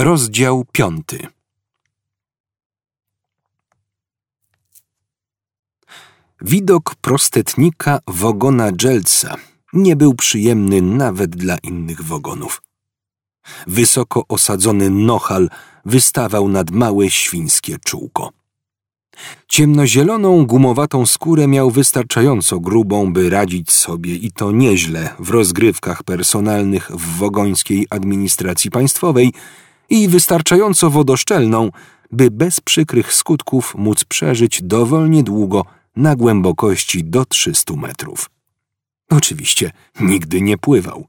Rozdział piąty. Widok prostetnika wogona Dżelca nie był przyjemny nawet dla innych wogonów. Wysoko osadzony nohal wystawał nad małe świńskie czółko. Ciemnozieloną, gumowatą skórę miał wystarczająco grubą, by radzić sobie i to nieźle w rozgrywkach personalnych w wogońskiej administracji państwowej i wystarczająco wodoszczelną, by bez przykrych skutków móc przeżyć dowolnie długo na głębokości do 300 metrów. Oczywiście nigdy nie pływał.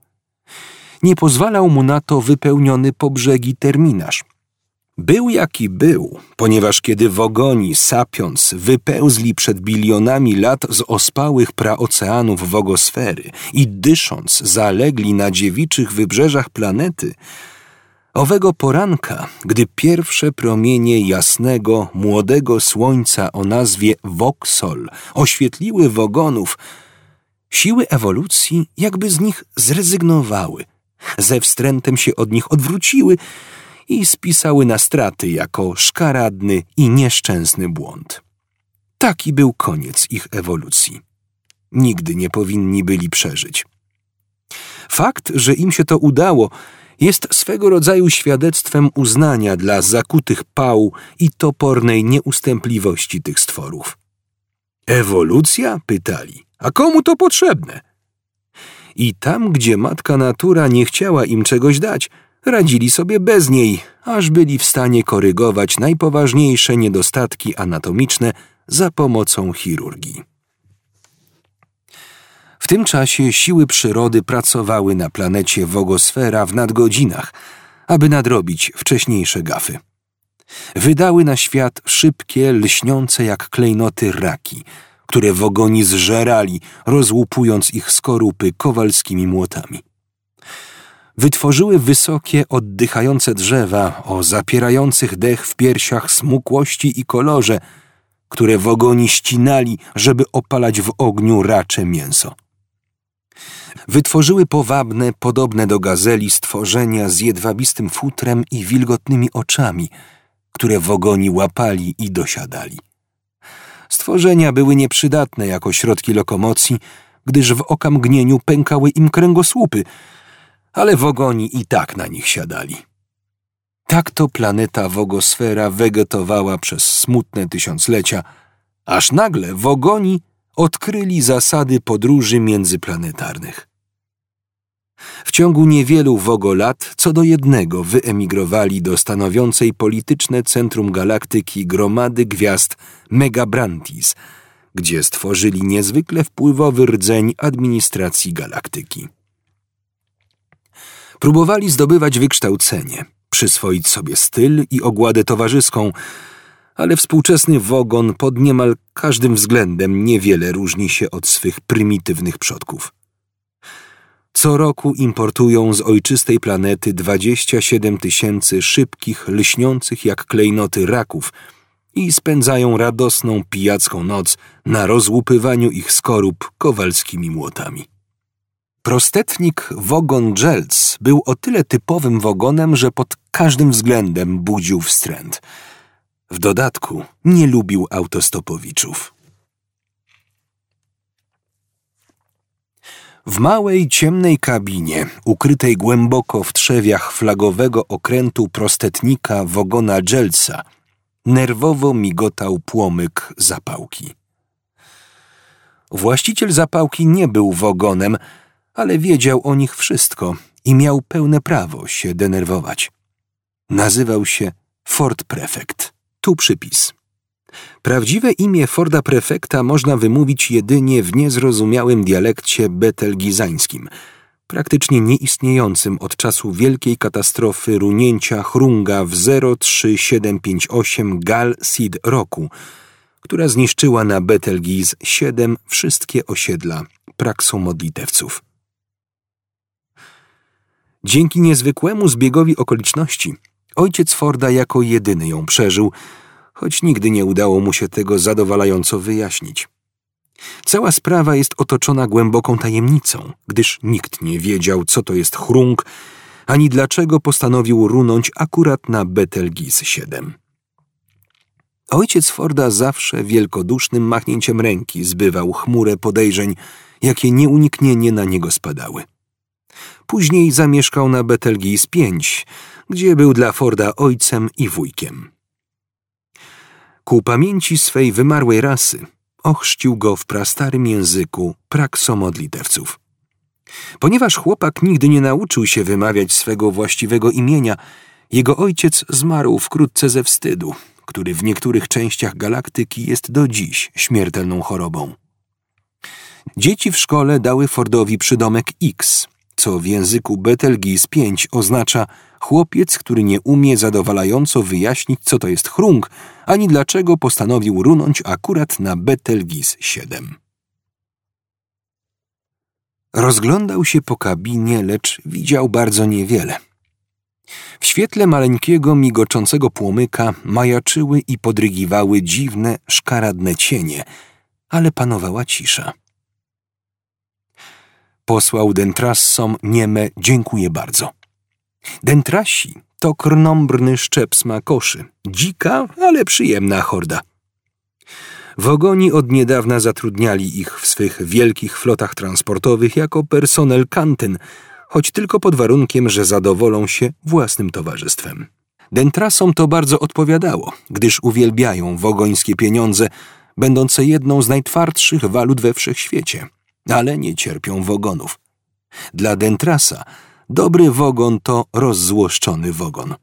Nie pozwalał mu na to wypełniony po brzegi terminarz. Był jaki był, ponieważ kiedy wogoni, sapiąc, wypełzli przed bilionami lat z ospałych praoceanów wogosfery i dysząc zalegli na dziewiczych wybrzeżach planety, owego poranka, gdy pierwsze promienie jasnego, młodego słońca o nazwie Voxol oświetliły wogonów, siły ewolucji jakby z nich zrezygnowały, ze wstrętem się od nich odwróciły i spisały na straty jako szkaradny i nieszczęsny błąd. Taki był koniec ich ewolucji. Nigdy nie powinni byli przeżyć. Fakt, że im się to udało, jest swego rodzaju świadectwem uznania dla zakutych pał i topornej nieustępliwości tych stworów. Ewolucja? pytali. A komu to potrzebne? I tam, gdzie matka natura nie chciała im czegoś dać, radzili sobie bez niej, aż byli w stanie korygować najpoważniejsze niedostatki anatomiczne za pomocą chirurgii. W tym czasie siły przyrody pracowały na planecie Wogosfera w nadgodzinach, aby nadrobić wcześniejsze gafy. Wydały na świat szybkie, lśniące jak klejnoty raki, które wogoni zżerali, rozłupując ich skorupy kowalskimi młotami. Wytworzyły wysokie, oddychające drzewa o zapierających dech w piersiach smukłości i kolorze, które wogoni ścinali, żeby opalać w ogniu racze mięso wytworzyły powabne, podobne do gazeli stworzenia z jedwabistym futrem i wilgotnymi oczami, które wogoni łapali i dosiadali. Stworzenia były nieprzydatne jako środki lokomocji, gdyż w okamgnieniu pękały im kręgosłupy, ale wogoni i tak na nich siadali. Tak to planeta Wogosfera wegetowała przez smutne tysiąclecia, aż nagle wogoni odkryli zasady podróży międzyplanetarnych. W ciągu niewielu wogo lat co do jednego wyemigrowali do stanowiącej polityczne centrum galaktyki gromady gwiazd Megabrantis, gdzie stworzyli niezwykle wpływowy rdzeń administracji galaktyki. Próbowali zdobywać wykształcenie, przyswoić sobie styl i ogładę towarzyską, ale współczesny wogon pod niemal każdym względem niewiele różni się od swych prymitywnych przodków. Co roku importują z ojczystej planety 27 tysięcy szybkich, lśniących jak klejnoty raków i spędzają radosną pijacką noc na rozłupywaniu ich skorup kowalskimi młotami. Prostetnik Wogon Dżelc był o tyle typowym wogonem, że pod każdym względem budził wstręt. W dodatku nie lubił autostopowiczów. W małej, ciemnej kabinie, ukrytej głęboko w trzewiach flagowego okrętu prostetnika wogona Dżelca, nerwowo migotał płomyk zapałki. Właściciel zapałki nie był wogonem, ale wiedział o nich wszystko i miał pełne prawo się denerwować. Nazywał się Fort Prefekt. Tu przypis. Prawdziwe imię Forda Prefekta można wymówić jedynie w niezrozumiałym dialekcie betelgizańskim, praktycznie nieistniejącym od czasu wielkiej katastrofy runięcia Hrunga w 03758 Gal Sid roku, która zniszczyła na Betelgiz siedem wszystkie osiedla praksomodlitewców. Dzięki niezwykłemu zbiegowi okoliczności, ojciec Forda jako jedyny ją przeżył – choć nigdy nie udało mu się tego zadowalająco wyjaśnić. Cała sprawa jest otoczona głęboką tajemnicą, gdyż nikt nie wiedział, co to jest chrung, ani dlaczego postanowił runąć akurat na Betelgeuse 7. Ojciec Forda zawsze wielkodusznym machnięciem ręki zbywał chmurę podejrzeń, jakie nieuniknienie na niego spadały. Później zamieszkał na Betelgeuse 5, gdzie był dla Forda ojcem i wujkiem. Ku pamięci swej wymarłej rasy ochrzcił go w prastarym języku praksomodlitewców. Ponieważ chłopak nigdy nie nauczył się wymawiać swego właściwego imienia, jego ojciec zmarł wkrótce ze wstydu, który w niektórych częściach galaktyki jest do dziś śmiertelną chorobą. Dzieci w szkole dały Fordowi przydomek X, co w języku Betelgeuse 5 oznacza chłopiec, który nie umie zadowalająco wyjaśnić, co to jest chrung, ani dlaczego postanowił runąć akurat na Betelgeuse 7. Rozglądał się po kabinie, lecz widział bardzo niewiele. W świetle maleńkiego, migoczącego płomyka majaczyły i podrygiwały dziwne, szkaradne cienie, ale panowała cisza. Posłał dentrassom nieme dziękuję bardzo. Dentrasi to krnąbrny szczep smakoszy, dzika, ale przyjemna horda. Wogoni od niedawna zatrudniali ich w swych wielkich flotach transportowych jako personel kantyn, choć tylko pod warunkiem, że zadowolą się własnym towarzystwem. Dentrasom to bardzo odpowiadało, gdyż uwielbiają wogońskie pieniądze, będące jedną z najtwardszych walut we wszechświecie, ale nie cierpią wogonów. Dla Dentrasa dobry wogon to rozzłoszczony wogon.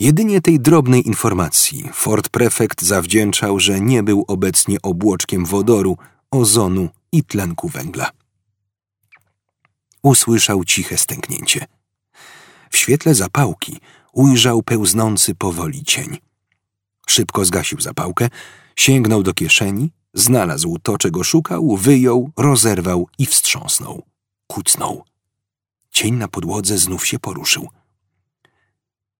Jedynie tej drobnej informacji Fort Prefekt zawdzięczał, że nie był obecnie obłoczkiem wodoru, ozonu i tlenku węgla. Usłyszał ciche stęknięcie. W świetle zapałki ujrzał pełznący powoli cień. Szybko zgasił zapałkę, sięgnął do kieszeni, znalazł to, czego szukał, wyjął, rozerwał i wstrząsnął. Kucnął. Cień na podłodze znów się poruszył.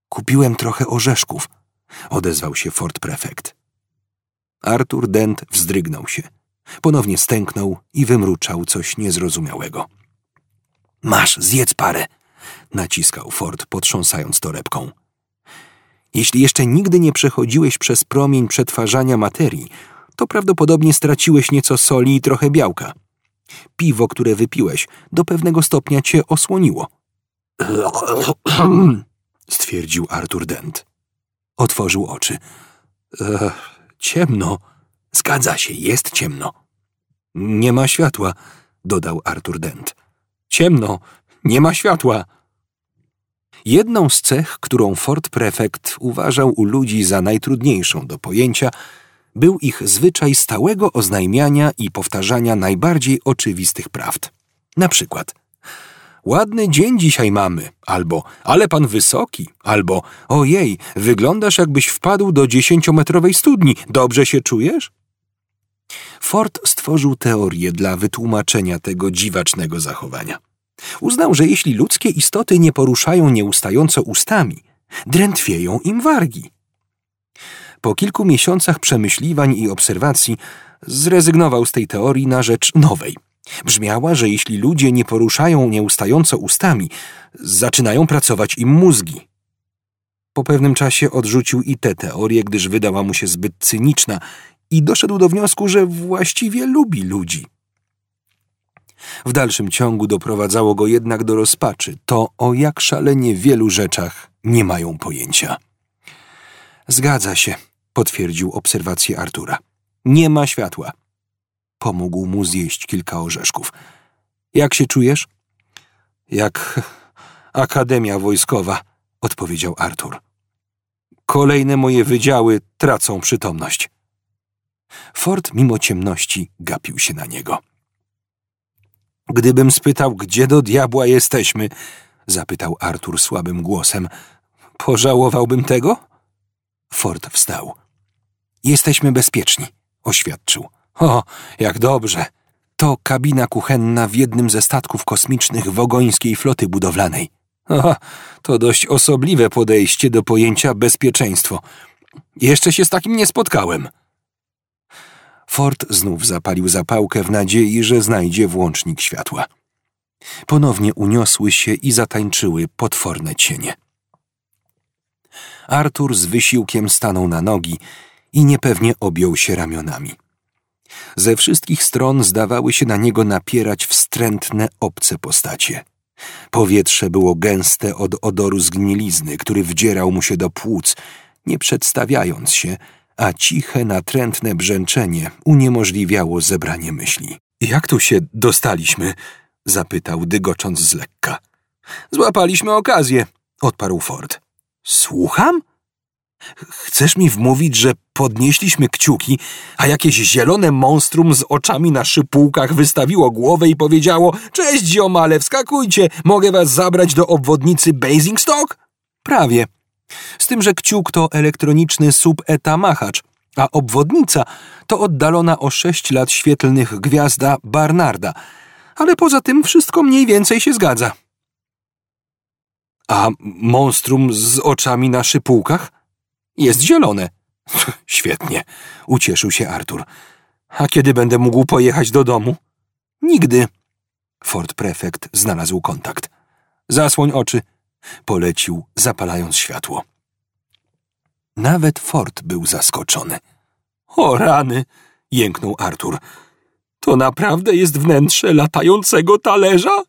Kupiłem trochę orzeszków, odezwał się Fort Prefekt. Artur Dent wzdrygnął się. Ponownie stęknął i wymruczał coś niezrozumiałego. Masz, zjedz parę, naciskał Ford, potrząsając torebką. Jeśli jeszcze nigdy nie przechodziłeś przez promień przetwarzania materii, to prawdopodobnie straciłeś nieco soli i trochę białka. Piwo, które wypiłeś, do pewnego stopnia cię osłoniło. stwierdził Artur Dent. Otworzył oczy. E, ciemno. Zgadza się, jest ciemno. Nie ma światła, dodał Artur Dent. Ciemno, nie ma światła. Jedną z cech, którą Fort Prefekt uważał u ludzi za najtrudniejszą do pojęcia, był ich zwyczaj stałego oznajmiania i powtarzania najbardziej oczywistych prawd. Na przykład Ładny dzień dzisiaj mamy, albo ale pan wysoki, albo ojej, wyglądasz jakbyś wpadł do dziesięciometrowej studni, dobrze się czujesz? Ford stworzył teorię dla wytłumaczenia tego dziwacznego zachowania. Uznał, że jeśli ludzkie istoty nie poruszają nieustająco ustami, drętwieją im wargi. Po kilku miesiącach przemyśliwań i obserwacji zrezygnował z tej teorii na rzecz nowej. Brzmiała, że jeśli ludzie nie poruszają nieustająco ustami, zaczynają pracować im mózgi. Po pewnym czasie odrzucił i tę teorię, gdyż wydała mu się zbyt cyniczna i doszedł do wniosku, że właściwie lubi ludzi. W dalszym ciągu doprowadzało go jednak do rozpaczy to, o jak szalenie wielu rzeczach nie mają pojęcia. Zgadza się, potwierdził obserwację Artura. Nie ma światła. Pomógł mu zjeść kilka orzeszków. Jak się czujesz? Jak Akademia Wojskowa, odpowiedział Artur. Kolejne moje wydziały tracą przytomność. Ford mimo ciemności gapił się na niego. Gdybym spytał, gdzie do diabła jesteśmy, zapytał Artur słabym głosem, pożałowałbym tego? Ford wstał. Jesteśmy bezpieczni, oświadczył. O, jak dobrze. To kabina kuchenna w jednym ze statków kosmicznych wogońskiej floty budowlanej. O, to dość osobliwe podejście do pojęcia bezpieczeństwo. Jeszcze się z takim nie spotkałem. Ford znów zapalił zapałkę w nadziei, że znajdzie włącznik światła. Ponownie uniosły się i zatańczyły potworne cienie. Artur z wysiłkiem stanął na nogi i niepewnie objął się ramionami. Ze wszystkich stron zdawały się na niego napierać wstrętne, obce postacie. Powietrze było gęste od odoru zgnilizny, który wdzierał mu się do płuc, nie przedstawiając się, a ciche, natrętne brzęczenie uniemożliwiało zebranie myśli. Jak tu się dostaliśmy? zapytał, dygocząc z lekka. Złapaliśmy okazję, odparł Ford. Słucham? Chcesz mi wmówić, że podnieśliśmy kciuki, a jakieś zielone monstrum z oczami na szypułkach wystawiło głowę i powiedziało Cześć ziomale, wskakujcie, mogę was zabrać do obwodnicy Basingstock? Prawie. Z tym, że kciuk to elektroniczny sub-eta machacz, a obwodnica to oddalona o sześć lat świetlnych gwiazda Barnarda. Ale poza tym wszystko mniej więcej się zgadza. A monstrum z oczami na szypułkach? Jest zielone. Świetnie, ucieszył się Artur. A kiedy będę mógł pojechać do domu? Nigdy. Ford prefekt znalazł kontakt. Zasłoń oczy. Polecił, zapalając światło. Nawet Ford był zaskoczony. O rany! jęknął Artur. To naprawdę jest wnętrze latającego talerza?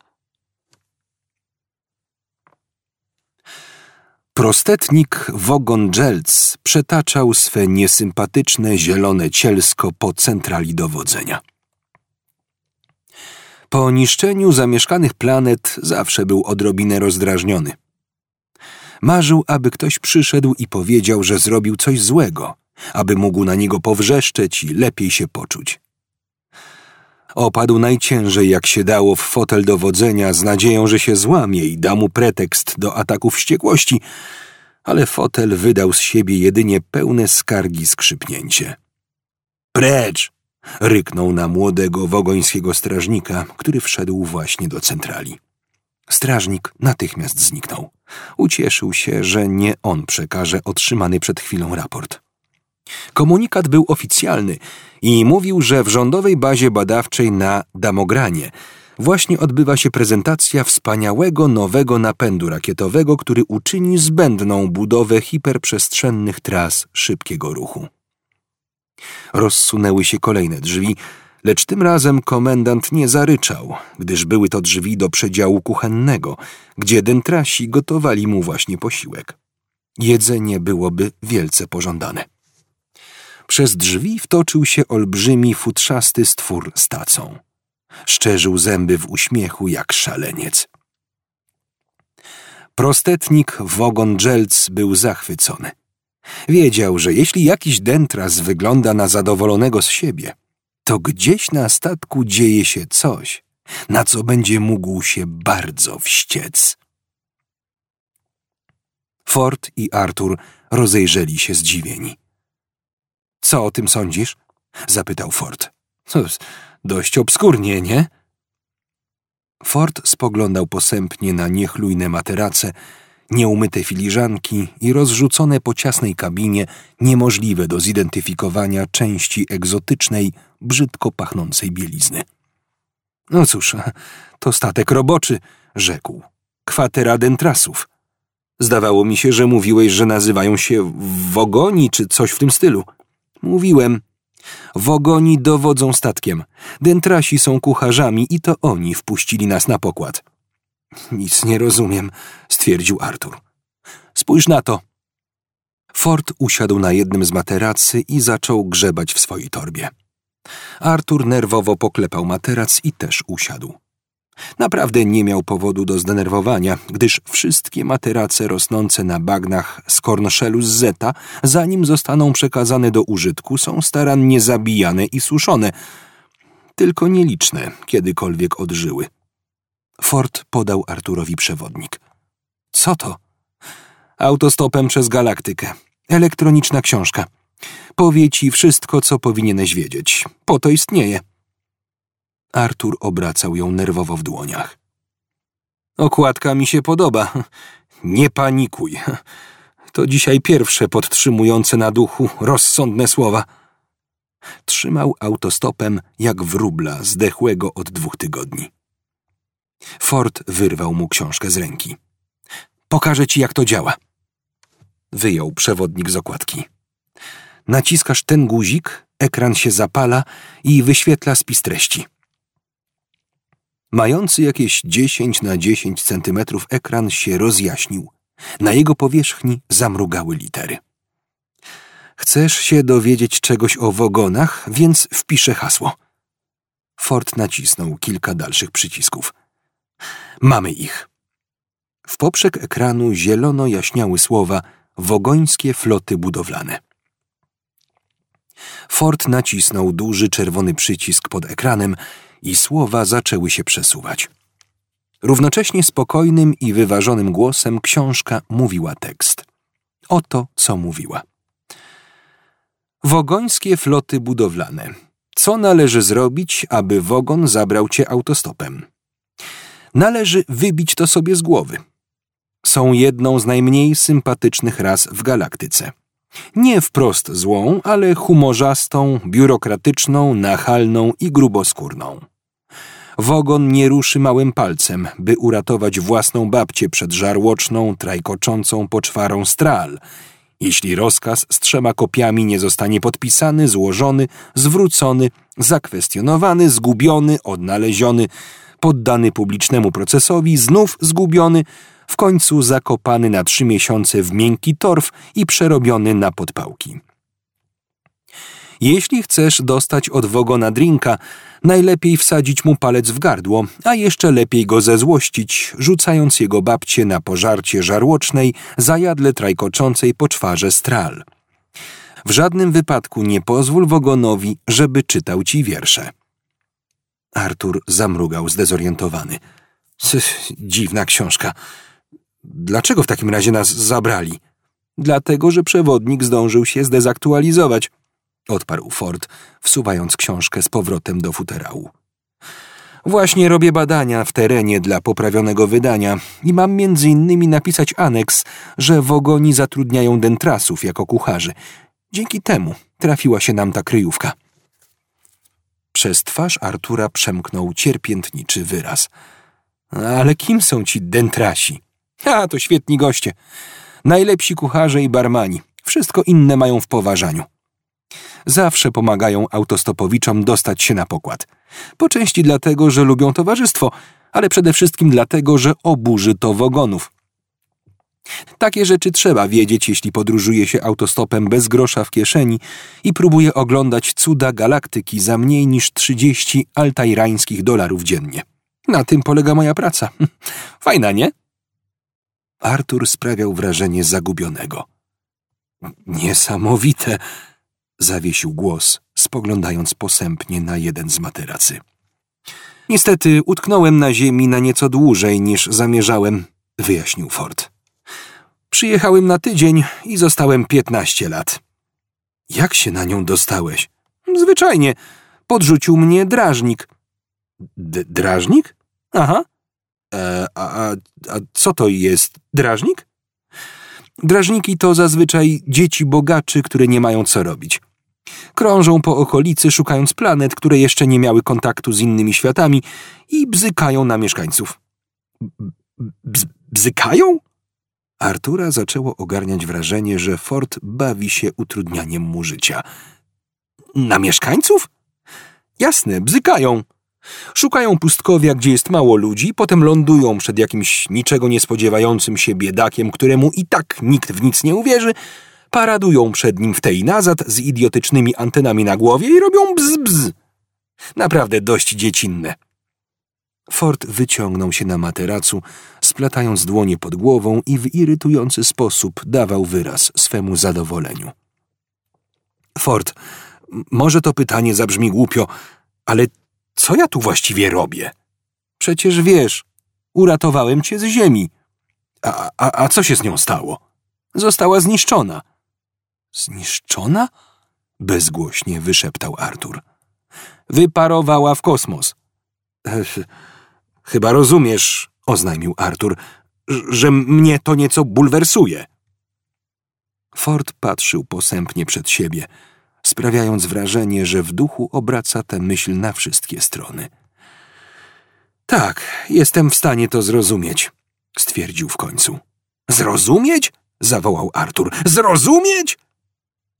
Prostetnik Wogon Dżelc przetaczał swe niesympatyczne zielone cielsko po centrali dowodzenia. Po niszczeniu zamieszkanych planet zawsze był odrobinę rozdrażniony. Marzył, aby ktoś przyszedł i powiedział, że zrobił coś złego, aby mógł na niego powrzeszczeć i lepiej się poczuć. Opadł najciężej jak się dało w fotel dowodzenia z nadzieją, że się złamie i da mu pretekst do ataku wściekłości, ale fotel wydał z siebie jedynie pełne skargi skrzypnięcie. Precz! ryknął na młodego wogońskiego strażnika, który wszedł właśnie do centrali. Strażnik natychmiast zniknął. Ucieszył się, że nie on przekaże otrzymany przed chwilą raport. Komunikat był oficjalny i mówił, że w rządowej bazie badawczej na Damogranie właśnie odbywa się prezentacja wspaniałego nowego napędu rakietowego, który uczyni zbędną budowę hiperprzestrzennych tras szybkiego ruchu. Rozsunęły się kolejne drzwi, lecz tym razem komendant nie zaryczał, gdyż były to drzwi do przedziału kuchennego, gdzie dentrasi gotowali mu właśnie posiłek. Jedzenie byłoby wielce pożądane. Przez drzwi wtoczył się olbrzymi, futrzasty stwór z tacą. Szczerzył zęby w uśmiechu jak szaleniec. Prostetnik Wogon Dżelc był zachwycony. Wiedział, że jeśli jakiś dentras wygląda na zadowolonego z siebie, to gdzieś na statku dzieje się coś, na co będzie mógł się bardzo wściec. Ford i Arthur rozejrzeli się zdziwieni. Co o tym sądzisz? zapytał Ford. Dość obskurnie, nie? Ford spoglądał posępnie na niechlujne materace, nieumyte filiżanki i rozrzucone po ciasnej kabinie, niemożliwe do zidentyfikowania części egzotycznej, brzydko pachnącej bielizny. No cóż, to statek roboczy, rzekł. Kwatera dentrasów. Zdawało mi się, że mówiłeś, że nazywają się Wogoni czy coś w tym stylu. Mówiłem. Wogoni dowodzą statkiem. Dentrasi są kucharzami i to oni wpuścili nas na pokład. Nic nie rozumiem, stwierdził Artur. Spójrz na to. Ford usiadł na jednym z materacy i zaczął grzebać w swojej torbie. Artur nerwowo poklepał materac i też usiadł. Naprawdę nie miał powodu do zdenerwowania, gdyż wszystkie materace rosnące na bagnach z Cornshelu z Zeta, zanim zostaną przekazane do użytku, są starannie zabijane i suszone, tylko nieliczne kiedykolwiek odżyły. Ford podał Arturowi przewodnik. Co to? Autostopem przez galaktykę. Elektroniczna książka. Powie ci wszystko, co powinieneś wiedzieć. Po to istnieje. Artur obracał ją nerwowo w dłoniach. Okładka mi się podoba. Nie panikuj. To dzisiaj pierwsze podtrzymujące na duchu rozsądne słowa. Trzymał autostopem jak wróbla zdechłego od dwóch tygodni. Ford wyrwał mu książkę z ręki. Pokażę ci, jak to działa. Wyjął przewodnik z okładki. Naciskasz ten guzik, ekran się zapala i wyświetla spis treści. Mający jakieś 10 na 10 centymetrów ekran się rozjaśnił. Na jego powierzchni zamrugały litery. Chcesz się dowiedzieć czegoś o wogonach, więc wpiszę hasło. Ford nacisnął kilka dalszych przycisków. Mamy ich. W poprzek ekranu zielono jaśniały słowa wogońskie floty budowlane. Ford nacisnął duży czerwony przycisk pod ekranem i słowa zaczęły się przesuwać. Równocześnie spokojnym i wyważonym głosem książka mówiła tekst. Oto co mówiła. Wogońskie floty budowlane. Co należy zrobić, aby wogon zabrał cię autostopem? Należy wybić to sobie z głowy. Są jedną z najmniej sympatycznych ras w galaktyce. Nie wprost złą, ale humorzastą, biurokratyczną, nachalną i gruboskórną. Wogon nie ruszy małym palcem, by uratować własną babcię przed żarłoczną, trajkoczącą poczwarą stral, jeśli rozkaz z trzema kopiami nie zostanie podpisany, złożony, zwrócony, zakwestionowany, zgubiony, odnaleziony, poddany publicznemu procesowi, znów zgubiony, w końcu zakopany na trzy miesiące w miękki torf i przerobiony na podpałki. Jeśli chcesz dostać od wogona drinka, najlepiej wsadzić mu palec w gardło, a jeszcze lepiej go zezłościć, rzucając jego babcie na pożarcie żarłocznej, zajadle trajkoczącej po czwarze stral. W żadnym wypadku nie pozwól wogonowi, żeby czytał ci wiersze. Artur zamrugał zdezorientowany. Dziwna książka. Dlaczego w takim razie nas zabrali? Dlatego, że przewodnik zdążył się zdezaktualizować, odparł Ford, wsuwając książkę z powrotem do futerału. Właśnie robię badania w terenie dla poprawionego wydania i mam między innymi napisać aneks, że wogoni zatrudniają dentrasów jako kucharzy. Dzięki temu trafiła się nam ta kryjówka. Przez twarz Artura przemknął cierpiętniczy wyraz. Ale kim są ci dentrasi? A, to świetni goście. Najlepsi kucharze i barmani. Wszystko inne mają w poważaniu. Zawsze pomagają autostopowiczom dostać się na pokład. Po części dlatego, że lubią towarzystwo, ale przede wszystkim dlatego, że oburzy to wogonów. Takie rzeczy trzeba wiedzieć, jeśli podróżuje się autostopem bez grosza w kieszeni i próbuje oglądać cuda galaktyki za mniej niż 30 altajrańskich dolarów dziennie. Na tym polega moja praca. Fajna, nie? Artur sprawiał wrażenie zagubionego. Niesamowite, zawiesił głos, spoglądając posępnie na jeden z materacy. Niestety utknąłem na ziemi na nieco dłużej niż zamierzałem, wyjaśnił Ford. Przyjechałem na tydzień i zostałem piętnaście lat. Jak się na nią dostałeś? Zwyczajnie. Podrzucił mnie drażnik. D drażnik? Aha. E, a, a, a co to jest? Drażnik? Drażniki to zazwyczaj dzieci bogaczy, które nie mają co robić. Krążą po okolicy, szukając planet, które jeszcze nie miały kontaktu z innymi światami i bzykają na mieszkańców. Bz bzykają? Artura zaczęło ogarniać wrażenie, że Ford bawi się utrudnianiem mu życia. Na mieszkańców? Jasne, bzykają. Szukają pustkowia, gdzie jest mało ludzi, potem lądują przed jakimś niczego nie spodziewającym się biedakiem, któremu i tak nikt w nic nie uwierzy, paradują przed nim w tej nazad z idiotycznymi antenami na głowie i robią bzz bzz. Naprawdę dość dziecinne. Ford wyciągnął się na materacu, splatając dłonie pod głową i w irytujący sposób dawał wyraz swemu zadowoleniu. Ford, może to pytanie zabrzmi głupio, ale co ja tu właściwie robię? Przecież wiesz, uratowałem cię z ziemi. A, a, a co się z nią stało? Została zniszczona. Zniszczona? Bezgłośnie wyszeptał Artur. Wyparowała w kosmos. Chyba rozumiesz, oznajmił Artur, że mnie to nieco bulwersuje. Ford patrzył posępnie przed siebie, sprawiając wrażenie, że w duchu obraca tę myśl na wszystkie strony. Tak, jestem w stanie to zrozumieć, stwierdził w końcu. Zrozumieć? zawołał Artur. Zrozumieć?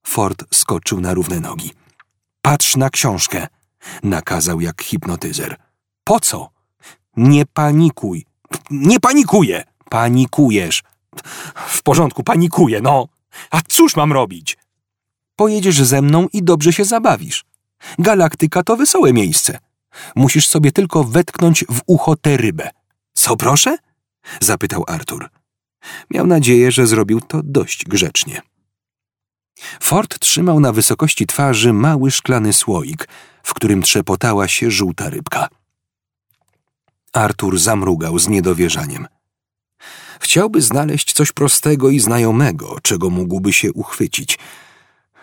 Ford skoczył na równe nogi. Patrz na książkę, nakazał jak hipnotyzer. Po co? Nie panikuj. Nie panikuję. Panikujesz. W porządku, panikuję, no. A cóż mam robić? Pojedziesz ze mną i dobrze się zabawisz. Galaktyka to wesołe miejsce. Musisz sobie tylko wetknąć w ucho tę rybę. Co proszę? zapytał Artur. Miał nadzieję, że zrobił to dość grzecznie. Ford trzymał na wysokości twarzy mały szklany słoik, w którym trzepotała się żółta rybka. Artur zamrugał z niedowierzaniem. Chciałby znaleźć coś prostego i znajomego, czego mógłby się uchwycić.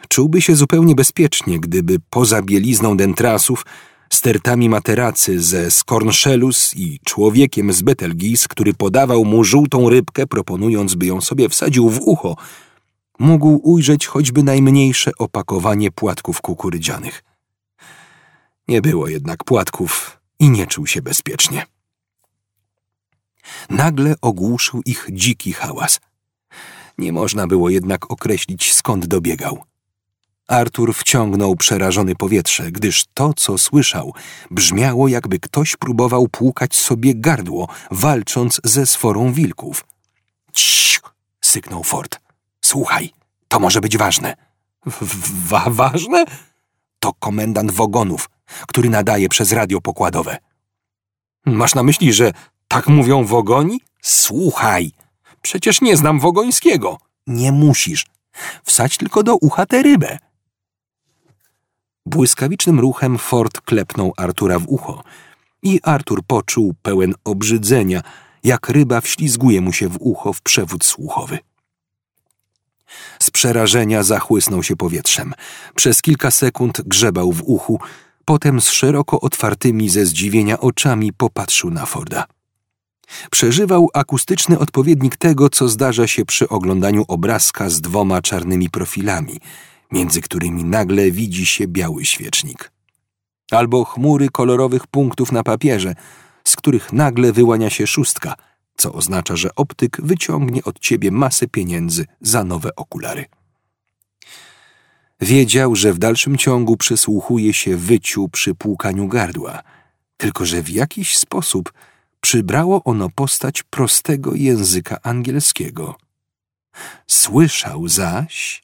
Czułby się zupełnie bezpiecznie, gdyby poza bielizną dentrasów, stertami materacy ze Skornszelus i człowiekiem z Betelgeuse, który podawał mu żółtą rybkę, proponując, by ją sobie wsadził w ucho, mógł ujrzeć choćby najmniejsze opakowanie płatków kukurydzianych. Nie było jednak płatków i nie czuł się bezpiecznie. Nagle ogłuszył ich dziki hałas. Nie można było jednak określić, skąd dobiegał. Artur wciągnął przerażony powietrze, gdyż to, co słyszał, brzmiało, jakby ktoś próbował płukać sobie gardło, walcząc ze sforą wilków. Ciii! syknął Ford. Słuchaj, to może być ważne. Wa ważne? To komendant wogonów, który nadaje przez radio pokładowe. Masz na myśli, że tak mówią wogoni? Słuchaj, przecież nie znam wogońskiego. Nie musisz. Wsadź tylko do ucha tę rybę. Błyskawicznym ruchem Ford klepnął Artura w ucho i Artur poczuł pełen obrzydzenia, jak ryba wślizguje mu się w ucho w przewód słuchowy. Z przerażenia zachłysnął się powietrzem. Przez kilka sekund grzebał w uchu, potem z szeroko otwartymi ze zdziwienia oczami popatrzył na Forda. Przeżywał akustyczny odpowiednik tego, co zdarza się przy oglądaniu obrazka z dwoma czarnymi profilami, między którymi nagle widzi się biały świecznik. Albo chmury kolorowych punktów na papierze, z których nagle wyłania się szóstka, co oznacza, że optyk wyciągnie od ciebie masę pieniędzy za nowe okulary. Wiedział, że w dalszym ciągu przysłuchuje się wyciu przy płukaniu gardła, tylko że w jakiś sposób przybrało ono postać prostego języka angielskiego. Słyszał zaś,